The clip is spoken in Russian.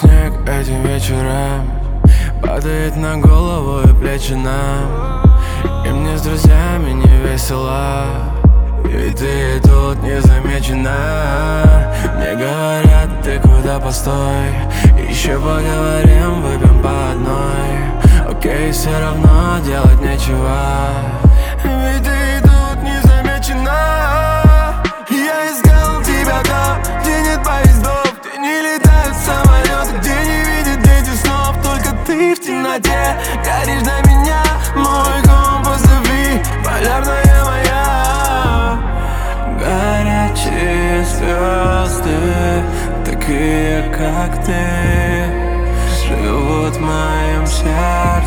снег этим вечером Падает на голову и плечи нам. И мне с друзьями не весело ведь ты тут незамечена Мне говорят, ты куда постой Еще поговорим, выпьем по одной Окей, все равно делать нечего. темноте Горишь для меня, мой компас любви Полярная моя. Горячие звезды Такие, как ты Живут в моем сердце.